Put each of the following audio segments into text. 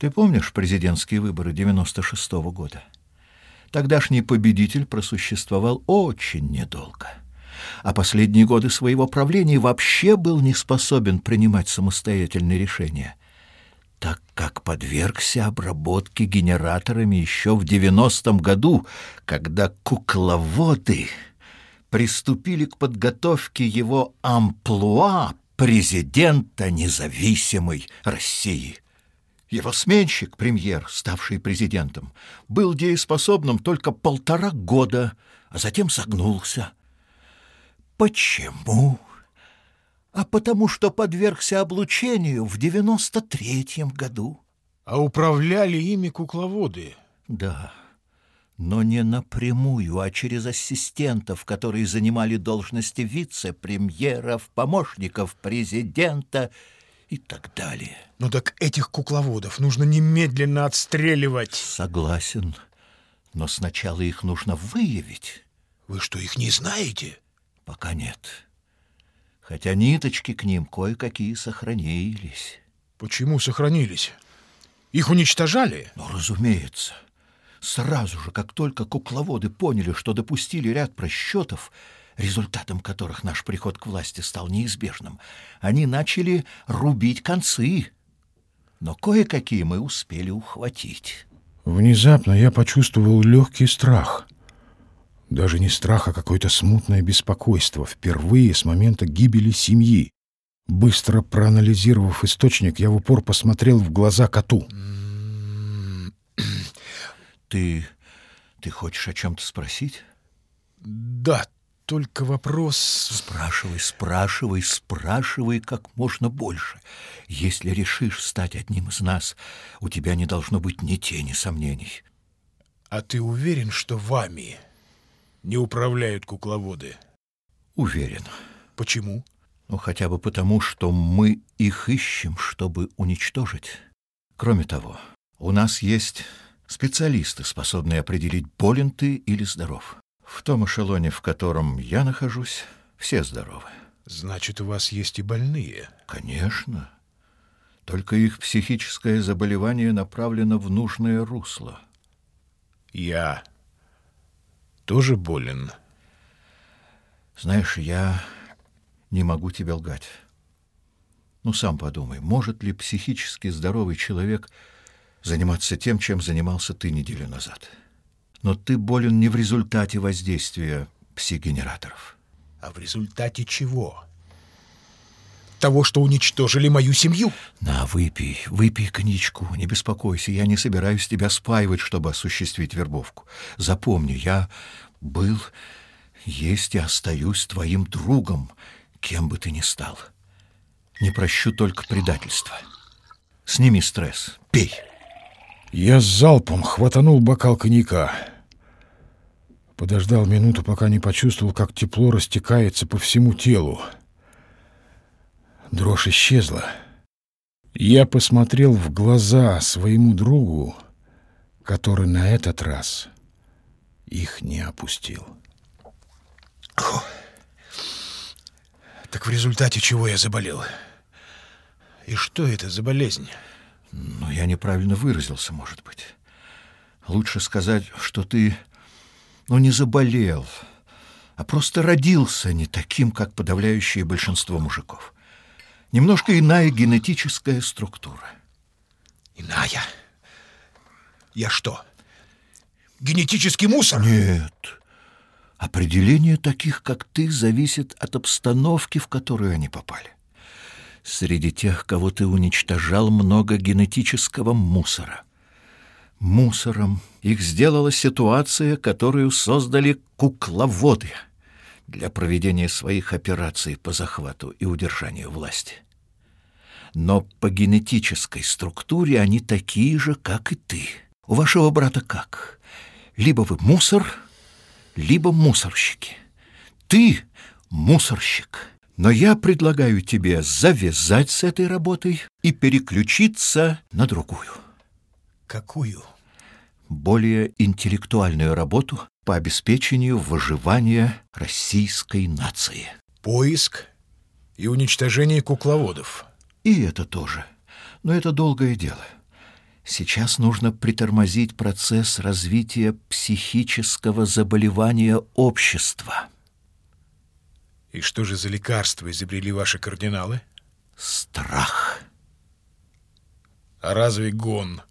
Ты помнишь президентские выборы 96 -го года? Тогдашний победитель просуществовал очень недолго, а последние годы своего правления вообще был не способен принимать самостоятельные решения, так как подвергся обработке генераторами еще в 90-м году, когда кукловоды приступили к подготовке его амплуа президента независимой России. Его сменщик, премьер, ставший президентом, был дееспособным только полтора года, а затем согнулся. Почему? А потому что подвергся облучению в девяносто третьем году. А управляли ими кукловоды? Да, но не напрямую, а через ассистентов, которые занимали должности вице-премьеров, помощников президента и так далее. Ну так этих кукловодов нужно немедленно отстреливать. Согласен, но сначала их нужно выявить. Вы что, их не знаете? Пока нет. Хотя ниточки к ним кое-какие сохранились. Почему сохранились? Их уничтожали? Ну, разумеется. Сразу же, как только кукловоды поняли, что допустили ряд просчетов, результатом которых наш приход к власти стал неизбежным, они начали рубить концы. Но кое-какие мы успели ухватить. Внезапно я почувствовал легкий страх. Даже не страх, а какое-то смутное беспокойство, впервые с момента гибели семьи. Быстро проанализировав источник, я в упор посмотрел в глаза коту. Ты... ты хочешь о чем-то спросить? Да, только вопрос... Спрашивай, спрашивай, спрашивай как можно больше. Если решишь стать одним из нас, у тебя не должно быть ни тени сомнений. А ты уверен, что вами не управляют кукловоды? Уверен. Почему? Ну, хотя бы потому, что мы их ищем, чтобы уничтожить. Кроме того, у нас есть специалисты, способные определить, болен ты или здоров. В том эшелоне, в котором я нахожусь, все здоровы. Значит, у вас есть и больные? Конечно. Только их психическое заболевание направлено в нужное русло. Я тоже болен? Знаешь, я не могу тебе лгать. Ну, сам подумай, может ли психически здоровый человек заниматься тем, чем занимался ты неделю назад? Но ты болен не в результате воздействия пси-генераторов. А в результате чего? Того, что уничтожили мою семью? На, выпей, выпей коньячку, не беспокойся, я не собираюсь тебя спаивать, чтобы осуществить вербовку. Запомни, я был, есть и остаюсь твоим другом, кем бы ты ни стал. Не прощу только предательства. Сними стресс, пей. Я с залпом хватанул бокал коньяка. Подождал минуту, пока не почувствовал, как тепло растекается по всему телу. Дрожь исчезла. Я посмотрел в глаза своему другу, который на этот раз их не опустил. Так в результате чего я заболел? И что это за болезнь? Но я неправильно выразился, может быть. Лучше сказать, что ты, ну, не заболел, а просто родился не таким, как подавляющее большинство мужиков. Немножко иная генетическая структура. Иная? Я что, генетический мусор? Нет. Определение таких, как ты, зависит от обстановки, в которую они попали. Среди тех, кого ты уничтожал, много генетического мусора. Мусором их сделала ситуация, которую создали кукловоды для проведения своих операций по захвату и удержанию власти. Но по генетической структуре они такие же, как и ты. У вашего брата как? Либо вы мусор, либо мусорщики. Ты мусорщик. Но я предлагаю тебе завязать с этой работой и переключиться на другую. Какую? Более интеллектуальную работу по обеспечению выживания российской нации. Поиск и уничтожение кукловодов. И это тоже. Но это долгое дело. Сейчас нужно притормозить процесс развития психического заболевания общества. И что же за лекарства изобрели ваши кардиналы? Страх. А разве гон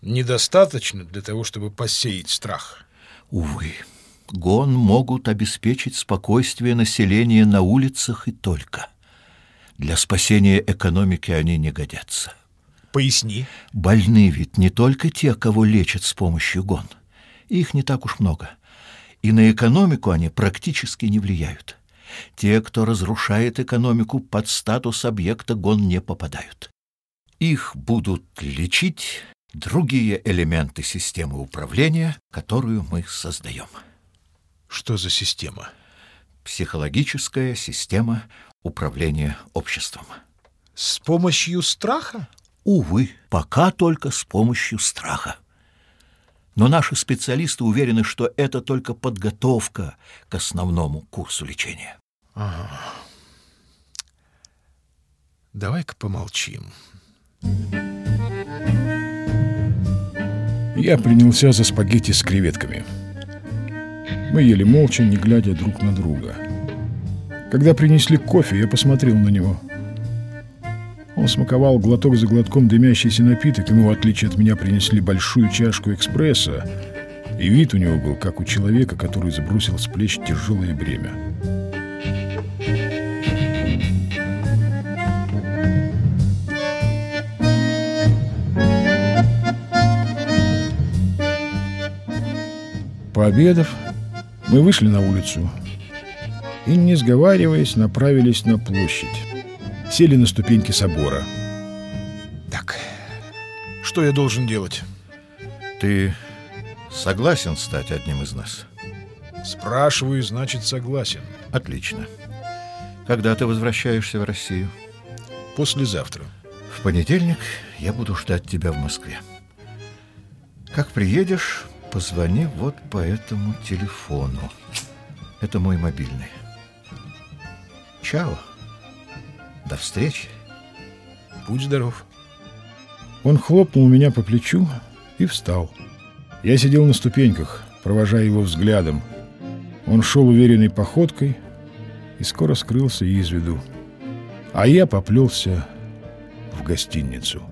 недостаточно для того, чтобы посеять страх? Увы, гон могут обеспечить спокойствие населения на улицах и только. Для спасения экономики они не годятся. Поясни. Больны ведь не только те, кого лечат с помощью гон. Их не так уж много. И на экономику они практически не влияют. Те, кто разрушает экономику, под статус объекта гон не попадают. Их будут лечить другие элементы системы управления, которую мы создаем. Что за система? Психологическая система управления обществом. С помощью страха? Увы, пока только с помощью страха. Но наши специалисты уверены, что это только подготовка к основному курсу лечения. Ага. Давай-ка помолчим. Я принялся за спагетти с креветками. Мы ели молча, не глядя друг на друга. Когда принесли кофе, я посмотрел на него — он смаковал глоток за глотком дымящийся напиток, ему, в отличие от меня, принесли большую чашку экспресса, и вид у него был, как у человека, который сбросил с плеч тяжелое бремя. Пообедав, мы вышли на улицу и, не сговариваясь, направились на площадь сели на ступеньки собора. Так, что я должен делать? Ты согласен стать одним из нас? Спрашиваю, значит, согласен. Отлично. Когда ты возвращаешься в Россию? Послезавтра. В понедельник я буду ждать тебя в Москве. Как приедешь, позвони вот по этому телефону. Это мой мобильный. Чао. До встречи. Будь здоров. Он хлопнул меня по плечу и встал. Я сидел на ступеньках, провожая его взглядом. Он шел уверенной походкой и скоро скрылся из виду. А я поплелся в гостиницу.